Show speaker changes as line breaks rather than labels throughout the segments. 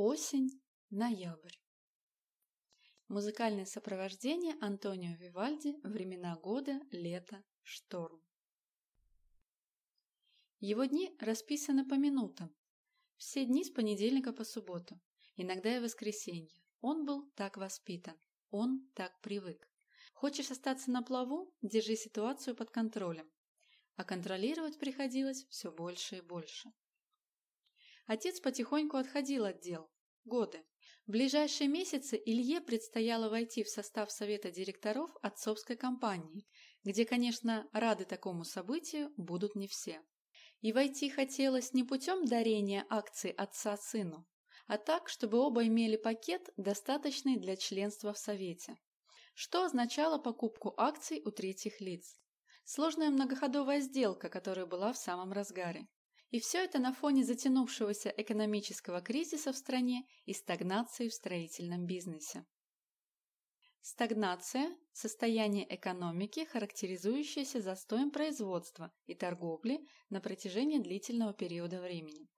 Осень, ноябрь. Музыкальное сопровождение Антонио Вивальди «Времена года, лето, шторм». Его дни расписаны по минутам. Все дни с понедельника по субботу, иногда и воскресенье. Он был так воспитан, он так привык. Хочешь остаться на плаву – держи ситуацию под контролем. А контролировать приходилось все больше и больше. Отец потихоньку отходил от дел. Годы. В ближайшие месяцы Илье предстояло войти в состав совета директоров отцовской компании, где, конечно, рады такому событию будут не все. И войти хотелось не путем дарения акций отца сыну, а так, чтобы оба имели пакет, достаточный для членства в совете. Что означало покупку акций у третьих лиц? Сложная многоходовая сделка, которая была в самом разгаре. И все это на фоне затянувшегося экономического кризиса в стране и стагнации в строительном бизнесе. Стагнация – состояние экономики, характеризующееся застоем производства и торговли на протяжении длительного периода времени.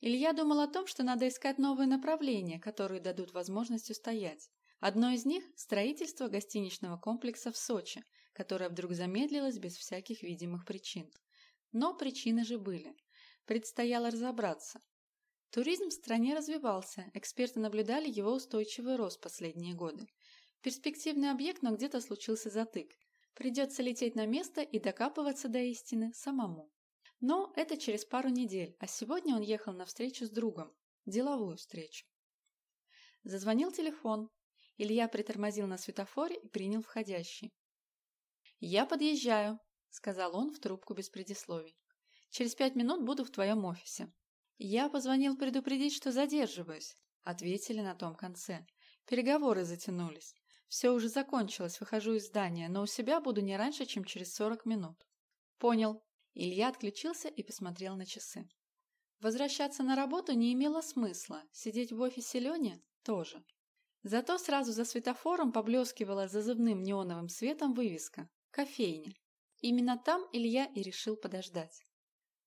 Илья думал о том, что надо искать новые направления, которые дадут возможность устоять. Одно из них – строительство гостиничного комплекса в Сочи, которое вдруг замедлилось без всяких видимых причин. Но причины же были. Предстояло разобраться. Туризм в стране развивался, эксперты наблюдали его устойчивый рост последние годы. Перспективный объект, но где-то случился затык. Придется лететь на место и докапываться до истины самому. Но это через пару недель, а сегодня он ехал на встречу с другом. Деловую встречу. Зазвонил телефон, Илья притормозил на светофоре и принял входящий. «Я подъезжаю», — сказал он в трубку без предисловий. «Через пять минут буду в твоем офисе». «Я позвонил предупредить, что задерживаюсь», — ответили на том конце. Переговоры затянулись. Все уже закончилось, выхожу из здания, но у себя буду не раньше, чем через сорок минут. Понял. Илья отключился и посмотрел на часы. Возвращаться на работу не имело смысла, сидеть в офисе Лени тоже. Зато сразу за светофором поблескивала зазывным неоновым светом вывеска «Кофейня». Именно там Илья и решил подождать.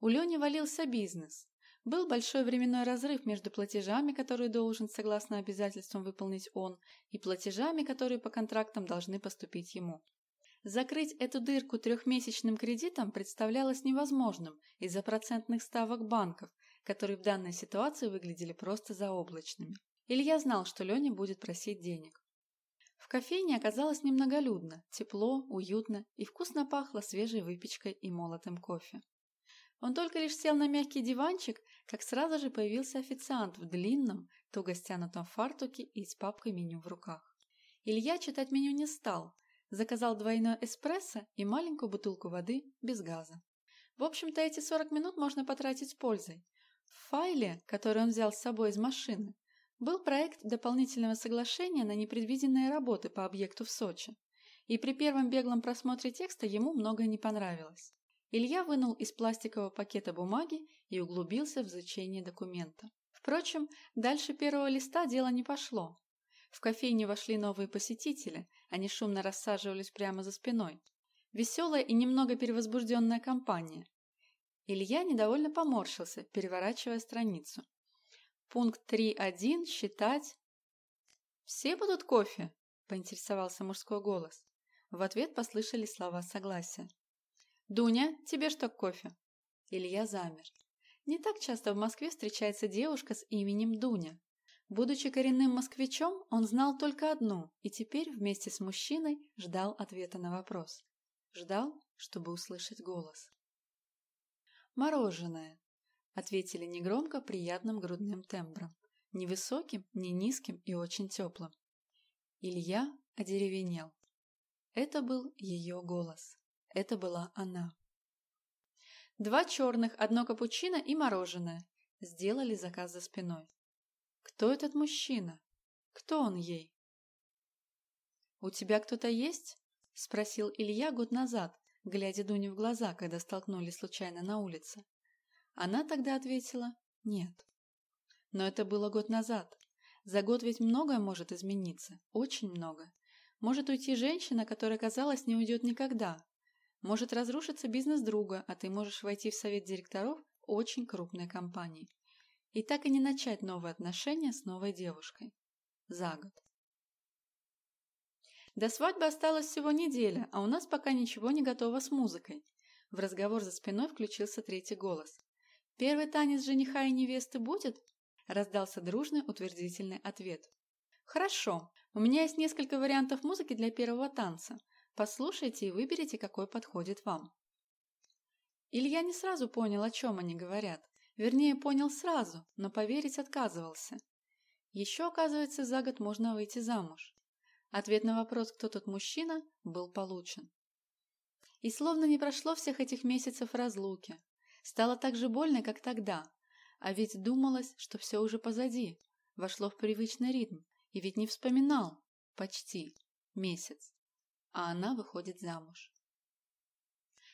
У Лени валился бизнес. Был большой временной разрыв между платежами, которые должен, согласно обязательствам, выполнить он, и платежами, которые по контрактам должны поступить ему. Закрыть эту дырку трехмесячным кредитом представлялось невозможным из-за процентных ставок банков, которые в данной ситуации выглядели просто заоблачными. Илья знал, что Леня будет просить денег. В кофейне оказалось немноголюдно, тепло, уютно и вкусно пахло свежей выпечкой и молотым кофе. Он только лишь сел на мягкий диванчик, как сразу же появился официант в длинном, туго стянутом фартуке и с папкой меню в руках. Илья читать меню не стал, заказал двойной эспрессо и маленькую бутылку воды без газа. В общем-то, эти 40 минут можно потратить с пользой. В файле, который он взял с собой из машины, был проект дополнительного соглашения на непредвиденные работы по объекту в Сочи, и при первом беглом просмотре текста ему многое не понравилось. Илья вынул из пластикового пакета бумаги и углубился в изучение документа. Впрочем, дальше первого листа дело не пошло. В кофейню вошли новые посетители, они шумно рассаживались прямо за спиной. Веселая и немного перевозбужденная компания. Илья недовольно поморщился, переворачивая страницу. Пункт 3.1. Считать. «Все будут кофе?» – поинтересовался мужской голос. В ответ послышались слова согласия. «Дуня, тебе что кофе?» Илья замер. Не так часто в Москве встречается девушка с именем Дуня. Будучи коренным москвичом, он знал только одну и теперь вместе с мужчиной ждал ответа на вопрос. Ждал, чтобы услышать голос. «Мороженое», ответили негромко приятным грудным тембром, ни высоким, ни низким и очень теплым. Илья одеревенел. Это был ее голос. Это была она. Два черных, одно капучино и мороженое. Сделали заказ за спиной. Кто этот мужчина? Кто он ей? «У тебя кто-то есть?» – спросил Илья год назад, глядя Дуне в глаза, когда столкнулись случайно на улице. Она тогда ответила «нет». Но это было год назад. За год ведь многое может измениться, очень много. Может уйти женщина, которая, казалось, не уйдет никогда. Может разрушиться бизнес друга, а ты можешь войти в совет директоров очень крупной компании. И так и не начать новые отношения с новой девушкой. За год. До свадьбы осталось всего неделя, а у нас пока ничего не готово с музыкой. В разговор за спиной включился третий голос. «Первый танец жениха и невесты будет?» Раздался дружный утвердительный ответ. «Хорошо. У меня есть несколько вариантов музыки для первого танца. Послушайте и выберите, какой подходит вам». Илья не сразу понял, о чем они говорят. Вернее, понял сразу, но поверить отказывался. Еще, оказывается, за год можно выйти замуж. Ответ на вопрос, кто тот мужчина, был получен. И словно не прошло всех этих месяцев разлуки. Стало так же больно, как тогда. А ведь думалось, что все уже позади. Вошло в привычный ритм. И ведь не вспоминал. Почти. Месяц. А она выходит замуж.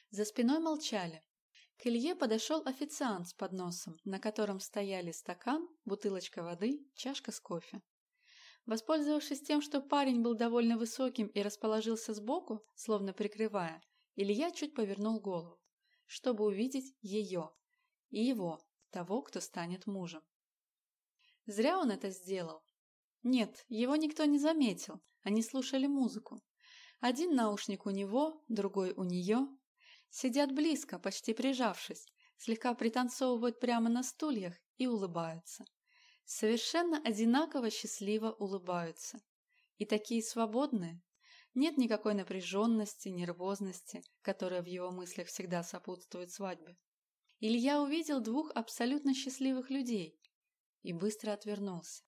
За спиной молчали. К Илье подошел официант с подносом, на котором стояли стакан, бутылочка воды, чашка с кофе. Воспользовавшись тем, что парень был довольно высоким и расположился сбоку, словно прикрывая, Илья чуть повернул голову, чтобы увидеть ее и его, того, кто станет мужем. Зря он это сделал. Нет, его никто не заметил, они слушали музыку. Один наушник у него, другой у нее. Сидят близко, почти прижавшись, слегка пританцовывают прямо на стульях и улыбаются совершенно одинаково счастливо улыбаются. И такие свободные. Нет никакой напряженности, нервозности, которая в его мыслях всегда сопутствует свадьбе. Илья увидел двух абсолютно счастливых людей и быстро отвернулся.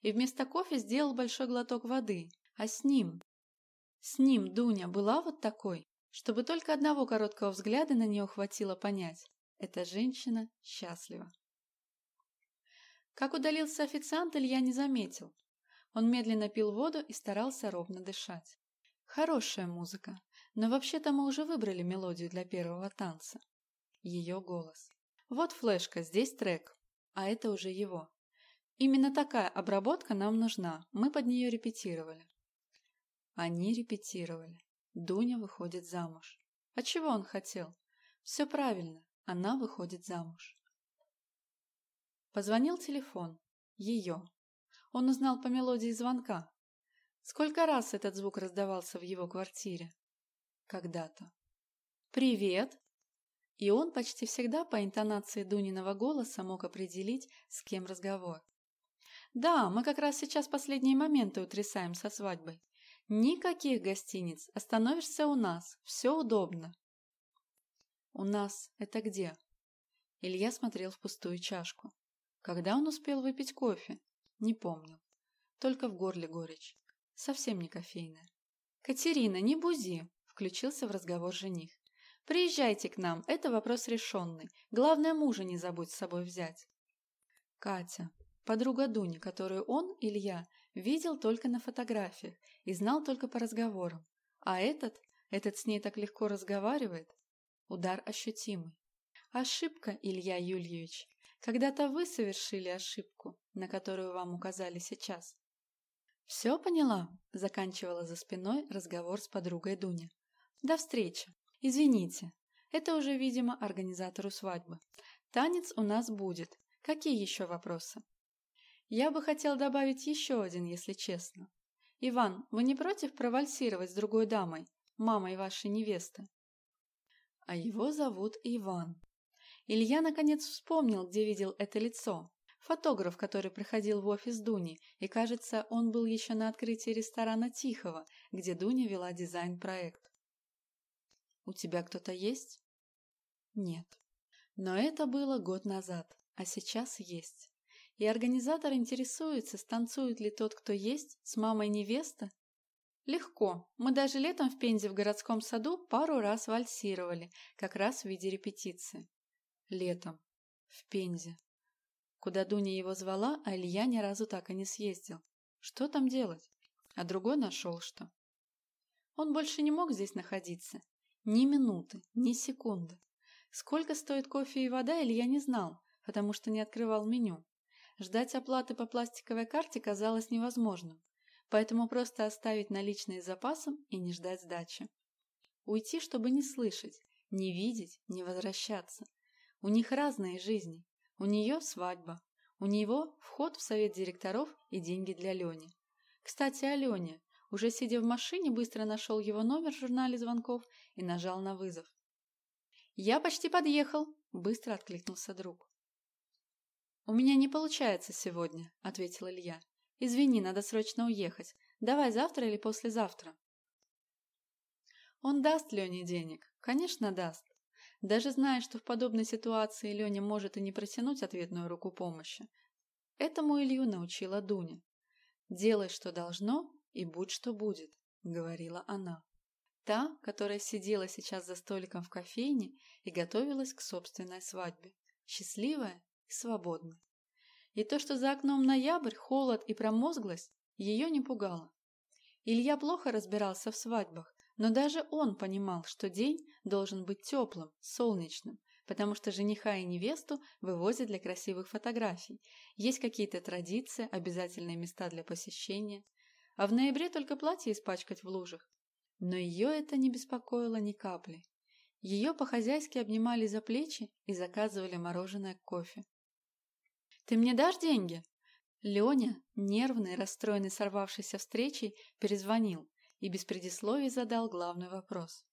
И вместо кофе сделал большой глоток воды. А с ним? С ним Дуня была вот такой, чтобы только одного короткого взгляда на нее хватило понять. Эта женщина счастлива. Как удалился официант, Илья не заметил. Он медленно пил воду и старался ровно дышать. Хорошая музыка, но вообще-то мы уже выбрали мелодию для первого танца. Ее голос. Вот флешка, здесь трек, а это уже его. Именно такая обработка нам нужна, мы под нее репетировали. Они репетировали. Дуня выходит замуж. А чего он хотел? Все правильно, она выходит замуж. Позвонил телефон. Ее. Он узнал по мелодии звонка. Сколько раз этот звук раздавался в его квартире? Когда-то. «Привет!» И он почти всегда по интонации Дуниного голоса мог определить, с кем разговор. «Да, мы как раз сейчас последние моменты утрясаем со свадьбой. Никаких гостиниц, остановишься у нас, все удобно». «У нас это где?» Илья смотрел в пустую чашку. Когда он успел выпить кофе? Не помнил. Только в горле горечь. Совсем не кофейная. «Катерина, не бузи!» – включился в разговор жених. «Приезжайте к нам, это вопрос решенный. Главное, мужа не забудь с собой взять». Катя, подруга Дуни, которую он, Илья, видел только на фотографиях и знал только по разговорам. А этот, этот с ней так легко разговаривает. Удар ощутимый. Ошибка, Илья Юльевич. Когда-то вы совершили ошибку, на которую вам указали сейчас. «Все поняла?» – заканчивала за спиной разговор с подругой Дуня. «До встречи. Извините. Это уже, видимо, организатору свадьбы. Танец у нас будет. Какие еще вопросы?» «Я бы хотел добавить еще один, если честно. Иван, вы не против провальсировать с другой дамой, мамой вашей невесты?» А его зовут Иван. Илья наконец вспомнил, где видел это лицо. Фотограф, который приходил в офис Дуни, и, кажется, он был еще на открытии ресторана Тихого, где Дуня вела дизайн-проект. «У тебя кто-то есть?» «Нет». Но это было год назад, а сейчас есть. И организатор интересуется, станцует ли тот, кто есть, с мамой невеста? Легко. Мы даже летом в Пензе в городском саду пару раз вальсировали, как раз в виде репетиции. Летом. В Пензе. Куда Дуня его звала, а Илья ни разу так и не съездил. Что там делать? А другой нашел что. Он больше не мог здесь находиться. Ни минуты, ни секунды. Сколько стоит кофе и вода, Илья не знал, потому что не открывал меню. Ждать оплаты по пластиковой карте казалось невозможным, поэтому просто оставить наличные запасом и не ждать сдачи. Уйти, чтобы не слышать, не видеть, не возвращаться – У них разные жизни. У нее свадьба. У него вход в совет директоров и деньги для Лени. Кстати, о Лене. Уже сидя в машине, быстро нашел его номер в журнале звонков и нажал на вызов. «Я почти подъехал», – быстро откликнулся друг. «У меня не получается сегодня», – ответил Илья. «Извини, надо срочно уехать. Давай завтра или послезавтра». Он даст Лене денег. Конечно, даст. Даже зная, что в подобной ситуации Леня может и не протянуть ответную руку помощи. Этому Илью научила Дуня. «Делай, что должно, и будь, что будет», — говорила она. Та, которая сидела сейчас за столиком в кофейне и готовилась к собственной свадьбе. Счастливая и свободная. И то, что за окном ноябрь, холод и промозглость, ее не пугало. Илья плохо разбирался в свадьбах, но даже он понимал, что день должен быть теплым, солнечным, потому что жениха и невесту вывозят для красивых фотографий. Есть какие-то традиции, обязательные места для посещения. А в ноябре только платье испачкать в лужах. Но ее это не беспокоило ни капли. Ее по-хозяйски обнимали за плечи и заказывали мороженое к кофе. «Ты мне дашь деньги?» Леня, нервный, расстроенный сорвавшейся встречей, перезвонил и без предисловий задал главный вопрос.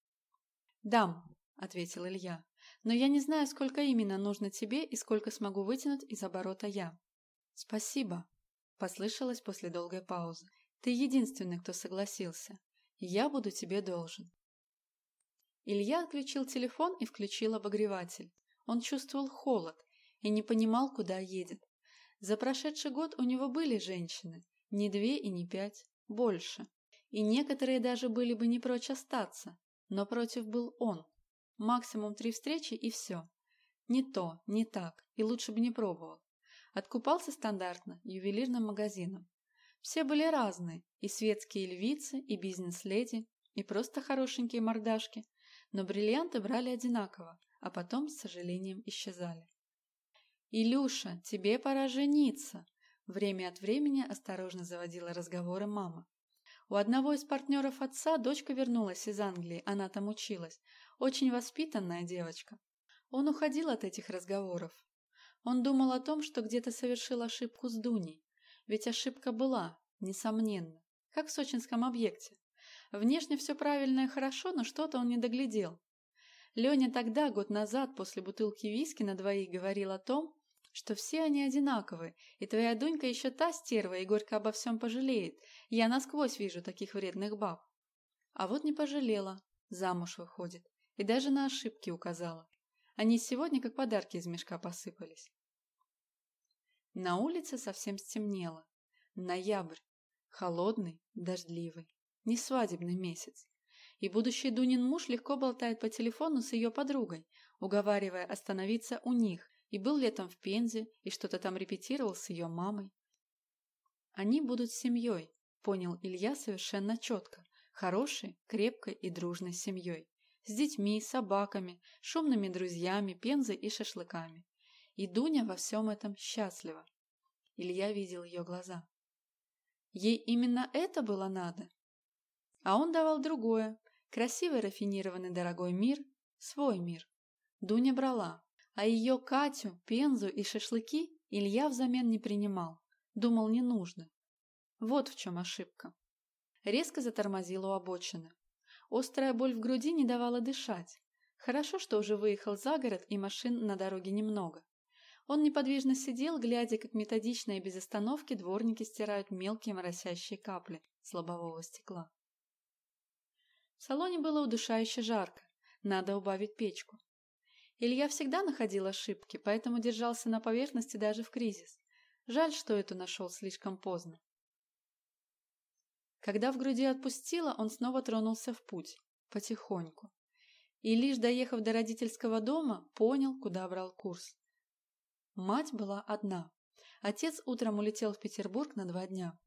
«Дам», — ответил Илья, — «но я не знаю, сколько именно нужно тебе и сколько смогу вытянуть из оборота я». «Спасибо», — послышалось после долгой паузы. «Ты единственный, кто согласился. Я буду тебе должен». Илья отключил телефон и включил обогреватель. Он чувствовал холод и не понимал, куда едет. За прошедший год у него были женщины, не две и не пять, больше и некоторые даже были бы не прочь остаться, но против был он. Максимум три встречи и все. Не то, не так, и лучше бы не пробовал. Откупался стандартно, ювелирным магазином. Все были разные, и светские львицы, и бизнес-леди, и просто хорошенькие мордашки, но бриллианты брали одинаково, а потом, с сожалением, исчезали. «Илюша, тебе пора жениться!» Время от времени осторожно заводила разговоры мама. У одного из партнеров отца дочка вернулась из Англии, она там училась. Очень воспитанная девочка. Он уходил от этих разговоров. Он думал о том, что где-то совершил ошибку с Дуней. Ведь ошибка была, несомненно, как в сочинском объекте. Внешне все правильно и хорошо, но что-то он не доглядел. Леня тогда, год назад, после бутылки виски на двоих, говорил о том, что все они одинаковые, и твоя Дунька еще та стерва и горько обо всем пожалеет. Я насквозь вижу таких вредных баб. А вот не пожалела, замуж выходит, и даже на ошибки указала. Они сегодня как подарки из мешка посыпались. На улице совсем стемнело. Ноябрь. Холодный, дождливый. Не свадебный месяц. И будущий Дунин муж легко болтает по телефону с ее подругой, уговаривая остановиться у них, и был летом в Пензе, и что-то там репетировал с ее мамой. Они будут семьей, понял Илья совершенно четко, хорошей, крепкой и дружной семьей, с детьми, собаками, шумными друзьями, Пензой и шашлыками. И Дуня во всем этом счастлива. Илья видел ее глаза. Ей именно это было надо. А он давал другое, красивый, рафинированный, дорогой мир, свой мир. Дуня брала, а ее Катю, Пензу и шашлыки Илья взамен не принимал. Думал, не нужно. Вот в чем ошибка. Резко затормозил у обочины. Острая боль в груди не давала дышать. Хорошо, что уже выехал за город и машин на дороге немного. Он неподвижно сидел, глядя, как методично и без остановки дворники стирают мелкие моросящие капли с лобового стекла. В салоне было удушающе жарко. Надо убавить печку. Илья всегда находил ошибки, поэтому держался на поверхности даже в кризис. Жаль, что эту нашел слишком поздно. Когда в груди отпустило, он снова тронулся в путь, потихоньку. И лишь доехав до родительского дома, понял, куда брал курс. Мать была одна. Отец утром улетел в Петербург на два дня.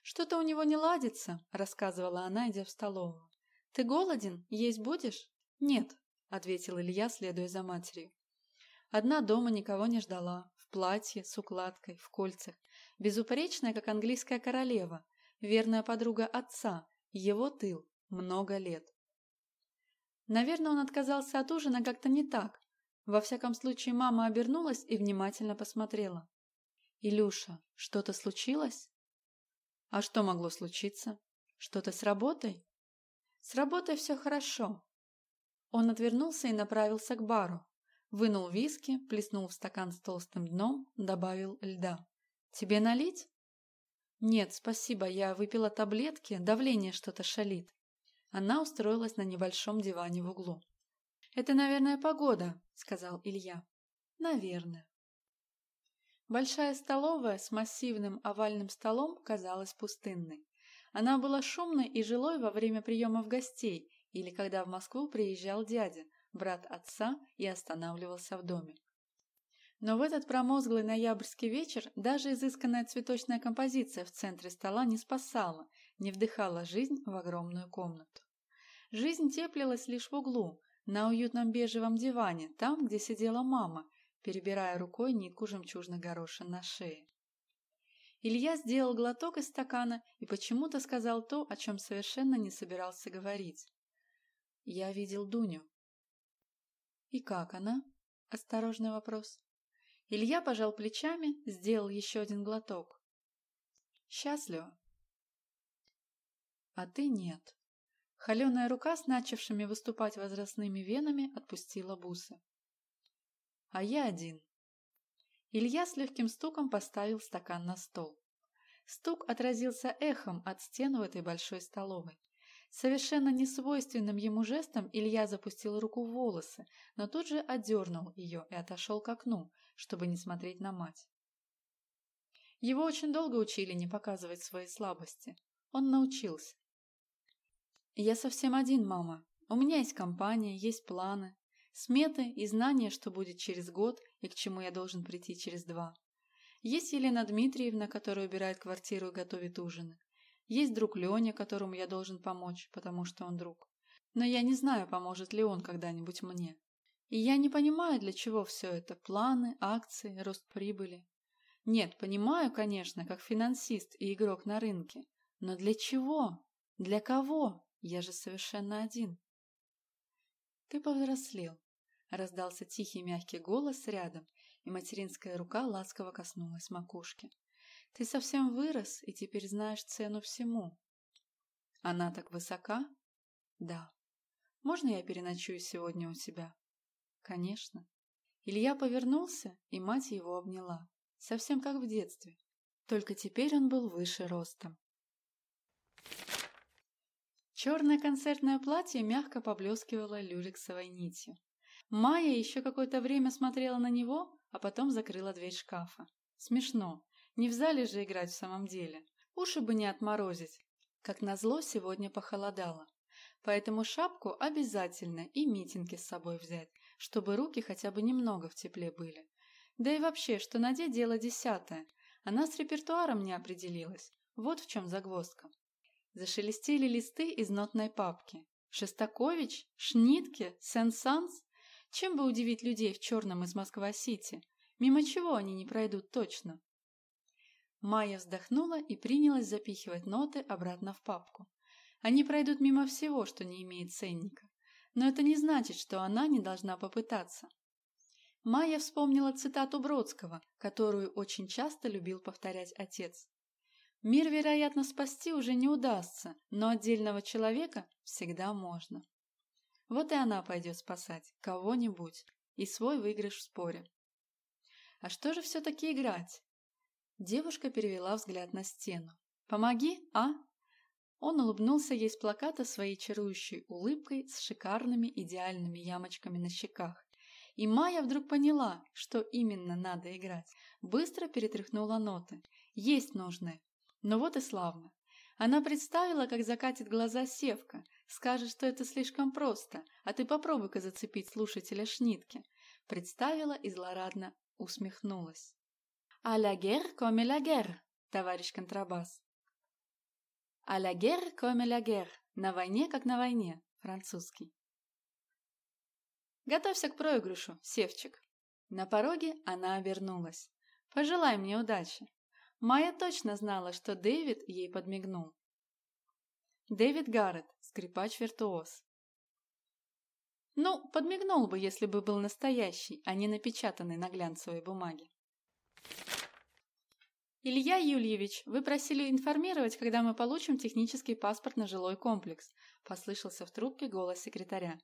«Что-то у него не ладится», – рассказывала она, идя в столовую. «Ты голоден? Есть будешь?» «Нет», ответил Илья, следуя за матерью. Одна дома никого не ждала, в платье, с укладкой, в кольцах, безупречная, как английская королева, верная подруга отца, его тыл, много лет. Наверное, он отказался от ужина как-то не так. Во всяком случае, мама обернулась и внимательно посмотрела. «Илюша, что-то случилось?» «А что могло случиться? Что-то с работой?» «С работой все хорошо». Он отвернулся и направился к бару. Вынул виски, плеснул в стакан с толстым дном, добавил льда. «Тебе налить?» «Нет, спасибо, я выпила таблетки, давление что-то шалит». Она устроилась на небольшом диване в углу. «Это, наверное, погода», — сказал Илья. «Наверное». Большая столовая с массивным овальным столом казалась пустынной. Она была шумной и жилой во время приемов гостей или когда в Москву приезжал дядя, брат отца, и останавливался в доме. Но в этот промозглый ноябрьский вечер даже изысканная цветочная композиция в центре стола не спасала, не вдыхала жизнь в огромную комнату. Жизнь теплилась лишь в углу, на уютном бежевом диване, там, где сидела мама, перебирая рукой нитку жемчужных горошин на шее. Илья сделал глоток из стакана и почему-то сказал то, о чем совершенно не собирался говорить. «Я видел Дуню». «И как она?» – осторожный вопрос. Илья пожал плечами, сделал еще один глоток. Счастливо. А ты нет. Холеная рука с начавшими выступать возрастными венами отпустила бусы. А я один. Илья с легким стуком поставил стакан на стол. Стук отразился эхом от стен в этой большой столовой. Совершенно несвойственным ему жестом Илья запустил руку в волосы, но тут же отдернул ее и отошел к окну, чтобы не смотреть на мать. Его очень долго учили не показывать свои слабости. Он научился. «Я совсем один, мама. У меня есть компания, есть планы, сметы и знания, что будет через год и к чему я должен прийти через два. Есть Елена Дмитриевна, которая убирает квартиру и готовит ужины. Есть друг Леня, которому я должен помочь, потому что он друг. Но я не знаю, поможет ли он когда-нибудь мне. И я не понимаю, для чего все это. Планы, акции, рост прибыли. Нет, понимаю, конечно, как финансист и игрок на рынке. Но для чего? Для кого? Я же совершенно один. Ты повзрослел. Раздался тихий мягкий голос рядом, и материнская рука ласково коснулась макушки. Ты совсем вырос и теперь знаешь цену всему. Она так высока? Да. Можно я переночую сегодня у тебя? Конечно. Илья повернулся, и мать его обняла. Совсем как в детстве. Только теперь он был выше ростом. Черное концертное платье мягко поблескивало люрексовой нитью. Майя еще какое-то время смотрела на него, а потом закрыла дверь шкафа. Смешно. Не в зале же играть в самом деле. Уши бы не отморозить. Как назло, сегодня похолодало. Поэтому шапку обязательно и митинги с собой взять, чтобы руки хотя бы немного в тепле были. Да и вообще, что надеть дело десятое. Она с репертуаром не определилась. Вот в чем загвоздка. Зашелестели листы из нотной папки. Шестакович? Шнитке? Сен-Санс? Чем бы удивить людей в черном из Москва-Сити? Мимо чего они не пройдут точно? Майя вздохнула и принялась запихивать ноты обратно в папку. Они пройдут мимо всего, что не имеет ценника. Но это не значит, что она не должна попытаться. Майя вспомнила цитату Бродского, которую очень часто любил повторять отец. «Мир, вероятно, спасти уже не удастся, но отдельного человека всегда можно». Вот и она пойдет спасать кого-нибудь и свой выигрыш в споре. А что же все-таки играть? Девушка перевела взгляд на стену. «Помоги, а?» Он улыбнулся ей с плаката своей чарующей улыбкой с шикарными идеальными ямочками на щеках. И Майя вдруг поняла, что именно надо играть. Быстро перетряхнула ноты. Есть нужные. Но вот и славно. Она представила, как закатит глаза Севка, скажет, что это слишком просто, а ты попробуй-ка зацепить слушателя шнитки. Представила и злорадно усмехнулась. «А la guerre comme la guerre», товарищ контрабас. «А la guerre comme la guerre» – на войне, как на войне, французский. «Готовься к проигрышу, Севчик». На пороге она обернулась. «Пожелай мне удачи». Майя точно знала, что Дэвид ей подмигнул. Дэвид Гаррет, скрипач-виртуоз. Ну, подмигнул бы, если бы был настоящий, а не напечатанный на глянцевой бумаге. «Илья Юльевич, вы просили информировать, когда мы получим технический паспорт на жилой комплекс», послышался в трубке голос секретаря.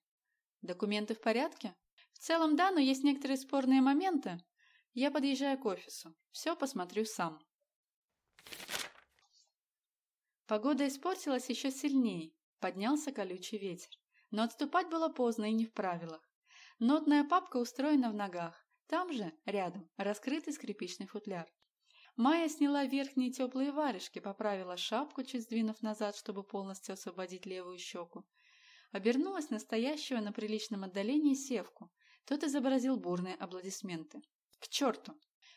«Документы в порядке?» «В целом да, но есть некоторые спорные моменты. Я подъезжаю к офису. Все посмотрю сам». Погода испортилась еще сильнее. Поднялся колючий ветер. Но отступать было поздно и не в правилах. Нотная папка устроена в ногах. Там же, рядом, раскрытый скрипичный футляр. Майя сняла верхние теплые варежки, поправила шапку, чуть сдвинув назад, чтобы полностью освободить левую щеку. Обернулась настоящего на приличном отдалении севку. Тот изобразил бурные аплодисменты. К черту!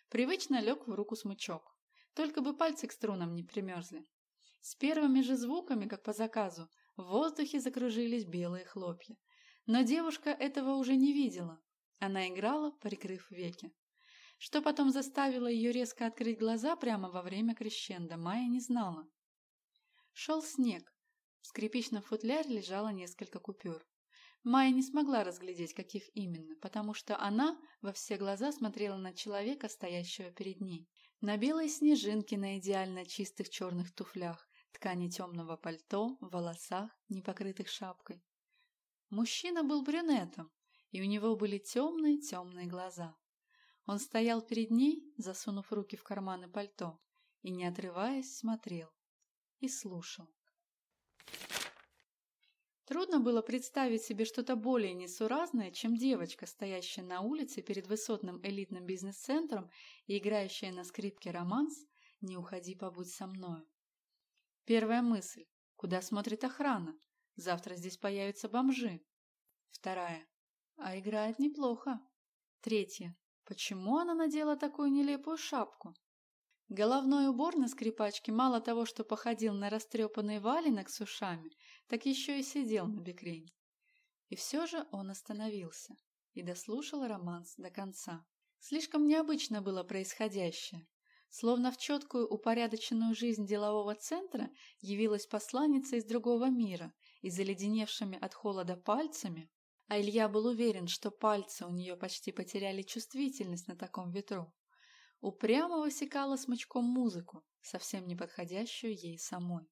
Привычно лег в руку смычок. Только бы пальцы к струнам не примерзли. С первыми же звуками, как по заказу, в воздухе закружились белые хлопья. Но девушка этого уже не видела. Она играла, прикрыв веки. Что потом заставило ее резко открыть глаза прямо во время крещенда, Майя не знала. Шел снег. В скрипичном футляре лежало несколько купюр. Майя не смогла разглядеть, каких именно, потому что она во все глаза смотрела на человека, стоящего перед ней. На белые снежинки на идеально чистых черных туфлях, ткани темного пальто, волосах, не покрытых шапкой. Мужчина был брюнетом, и у него были темные-темные глаза. Он стоял перед ней, засунув руки в карманы пальто, и, не отрываясь, смотрел и слушал. Трудно было представить себе что-то более несуразное, чем девочка, стоящая на улице перед высотным элитным бизнес-центром и играющая на скрипке романс «Не уходи, побудь со мною». Первая мысль – куда смотрит охрана? Завтра здесь появятся бомжи. Вторая – а играет неплохо. Третья Почему она надела такую нелепую шапку? Головной убор на скрипачке мало того, что походил на растрепанный валенок с ушами, так еще и сидел на бекрень. И все же он остановился и дослушал романс до конца. Слишком необычно было происходящее. Словно в четкую упорядоченную жизнь делового центра явилась посланница из другого мира и заледеневшими от холода пальцами а Илья был уверен, что пальцы у нее почти потеряли чувствительность на таком ветру. Упрямо высекала смычком музыку, совсем не подходящую ей самой.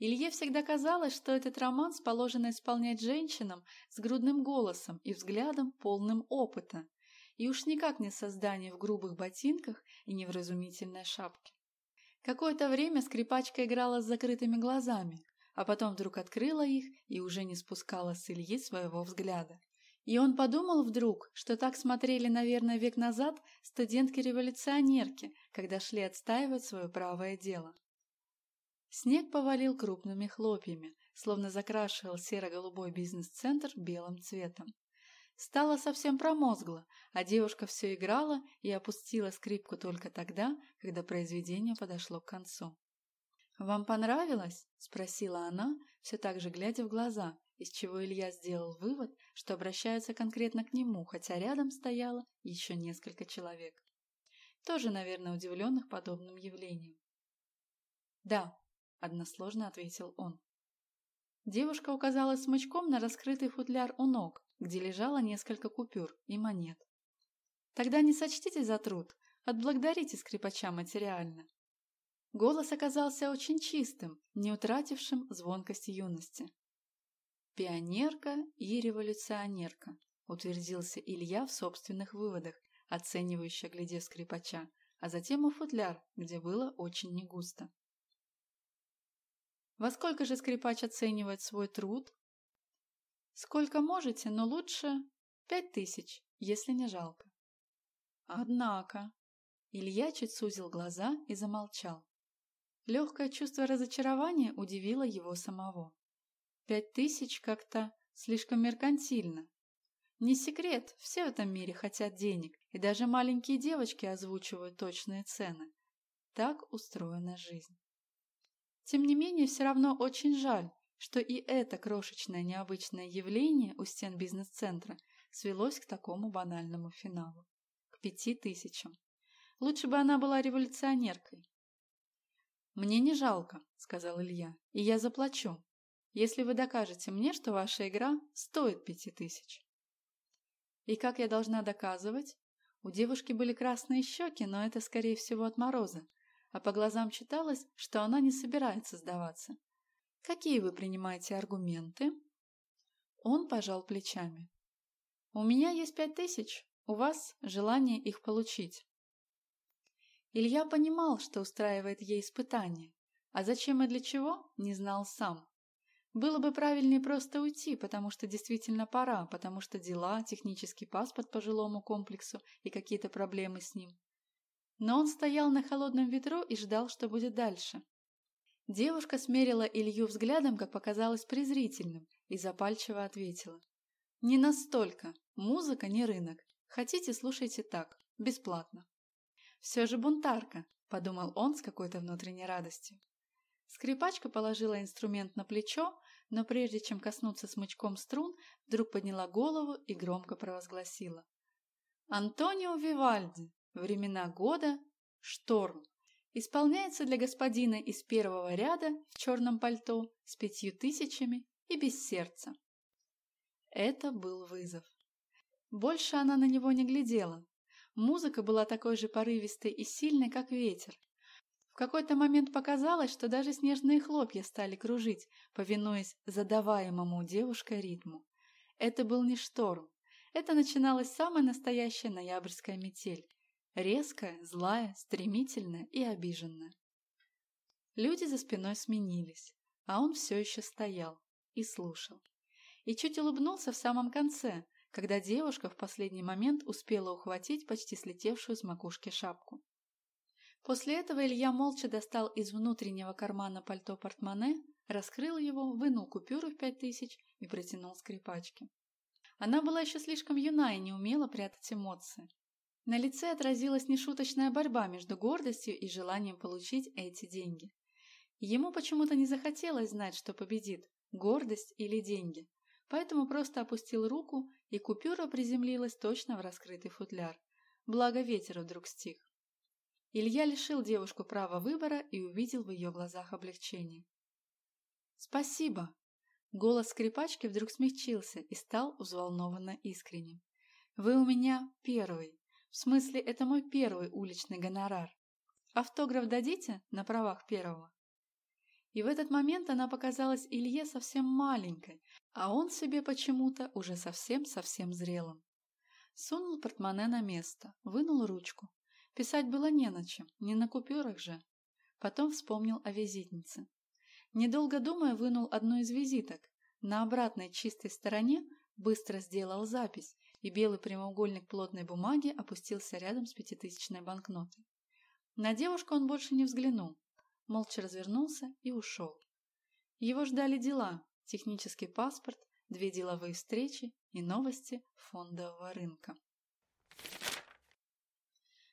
Илье всегда казалось, что этот романс положено исполнять женщинам с грудным голосом и взглядом полным опыта, и уж никак не создание в грубых ботинках и невразумительной шапке. Какое-то время скрипачка играла с закрытыми глазами, а потом вдруг открыла их и уже не спускала с Ильи своего взгляда. И он подумал вдруг, что так смотрели, наверное, век назад студентки-революционерки, когда шли отстаивать свое правое дело. Снег повалил крупными хлопьями, словно закрашивал серо-голубой бизнес-центр белым цветом. Стало совсем промозгло, а девушка все играла и опустила скрипку только тогда, когда произведение подошло к концу. «Вам понравилось?» – спросила она, все так же глядя в глаза, из чего Илья сделал вывод, что обращаются конкретно к нему, хотя рядом стояло еще несколько человек. Тоже, наверное, удивленных подобным явлением. «Да», – односложно ответил он. Девушка указала смычком на раскрытый футляр у ног, где лежало несколько купюр и монет. «Тогда не сочтите за труд, отблагодарите скрипача материально. Голос оказался очень чистым, не утратившим звонкости юности. «Пионерка и революционерка», – утвердился Илья в собственных выводах, оценивающе глядев скрипача, а затем у футляр, где было очень негусто. «Во сколько же скрипач оценивает свой труд?» «Сколько можете, но лучше пять тысяч, если не жалко». «Однако...» Илья чуть сузил глаза и замолчал. Легкое чувство разочарования удивило его самого. Пять тысяч как-то слишком меркантильно. Не секрет, все в этом мире хотят денег, и даже маленькие девочки озвучивают точные цены. Так устроена жизнь. Тем не менее, все равно очень жаль, что и это крошечное необычное явление у стен бизнес-центра свелось к такому банальному финалу. К пяти тысячам. Лучше бы она была революционеркой, «Мне не жалко», — сказал Илья, — «и я заплачу». если вы докажете мне, что ваша игра стоит пяти тысяч. И как я должна доказывать? У девушки были красные щеки, но это, скорее всего, от мороза, а по глазам читалось, что она не собирается сдаваться. Какие вы принимаете аргументы? Он пожал плечами. У меня есть пять тысяч, у вас желание их получить. Илья понимал, что устраивает ей испытание, а зачем и для чего, не знал сам. Было бы правильнее просто уйти, потому что действительно пора, потому что дела, технический паспорт по жилому комплексу и какие-то проблемы с ним. Но он стоял на холодном ветру и ждал, что будет дальше. Девушка смерила Илью взглядом, как показалось, презрительным, и запальчиво ответила. «Не настолько. Музыка не рынок. Хотите, слушайте так. Бесплатно». «Все же бунтарка», – подумал он с какой-то внутренней радостью. Скрипачка положила инструмент на плечо, но прежде чем коснуться смычком струн, вдруг подняла голову и громко провозгласила. «Антонио Вивальди. Времена года. Шторм. Исполняется для господина из первого ряда в черном пальто с пятью тысячами и без сердца». Это был вызов. Больше она на него не глядела. Музыка была такой же порывистой и сильной, как ветер, какой-то момент показалось, что даже снежные хлопья стали кружить, повинуясь задаваемому девушкой ритму. Это был не шторм. Это начиналась самая настоящая ноябрьская метель. Резкая, злая, стремительная и обиженная. Люди за спиной сменились, а он все еще стоял и слушал. И чуть улыбнулся в самом конце, когда девушка в последний момент успела ухватить почти слетевшую с макушки шапку. После этого Илья молча достал из внутреннего кармана пальто портмоне, раскрыл его, вынул купюру в пять тысяч и протянул скрипачке. Она была еще слишком юна и не умела прятать эмоции. На лице отразилась нешуточная борьба между гордостью и желанием получить эти деньги. Ему почему-то не захотелось знать, что победит – гордость или деньги, поэтому просто опустил руку, и купюра приземлилась точно в раскрытый футляр. Благо ветер вдруг стих. Илья лишил девушку права выбора и увидел в ее глазах облегчение. «Спасибо!» Голос скрипачки вдруг смягчился и стал взволнованно искренним. «Вы у меня первый. В смысле, это мой первый уличный гонорар. Автограф дадите на правах первого?» И в этот момент она показалась Илье совсем маленькой, а он себе почему-то уже совсем-совсем зрелым. Сунул портмоне на место, вынул ручку, Писать было не на чем, не на купюрах же. Потом вспомнил о визитнице. Недолго думая, вынул одну из визиток. На обратной чистой стороне быстро сделал запись, и белый прямоугольник плотной бумаги опустился рядом с пятитысячной банкнотой. На девушку он больше не взглянул, молча развернулся и ушел. Его ждали дела, технический паспорт, две деловые встречи и новости фондового рынка.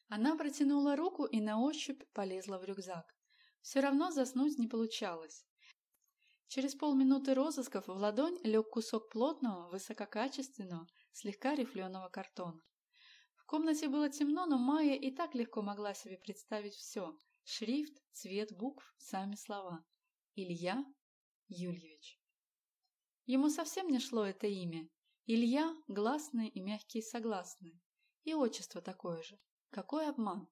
Она протянула руку и на ощупь полезла в рюкзак. Все равно заснуть не получалось. Через полминуты розысков в ладонь лег кусок плотного, высококачественного, слегка рифленого картона. В комнате было темно, но Майя и так легко могла себе представить все. Шрифт, цвет букв, сами слова. Илья Юльевич. Ему совсем не шло это имя. Илья – гласные и мягкие согласные. И отчество такое же. Какой обман!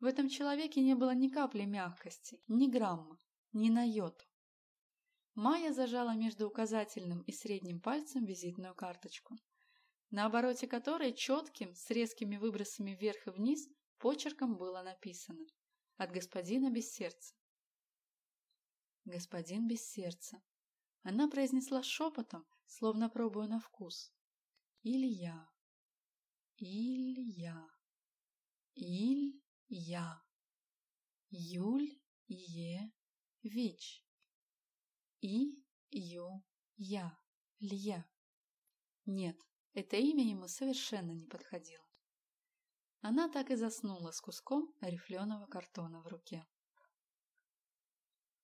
В этом человеке не было ни капли мягкости, ни грамма, ни на йоту. Майя зажала между указательным и средним пальцем визитную карточку, на обороте которой четким, с резкими выбросами вверх и вниз, почерком было написано «От господина без сердца». «Господин без сердца». Она произнесла шепотом, словно пробуя на вкус. «Илья, Илья». Илья. Юль-е-вич. И-ю-я. Лья. Нет, это имя ему совершенно не подходило. Она так и заснула с куском рифленого картона в руке.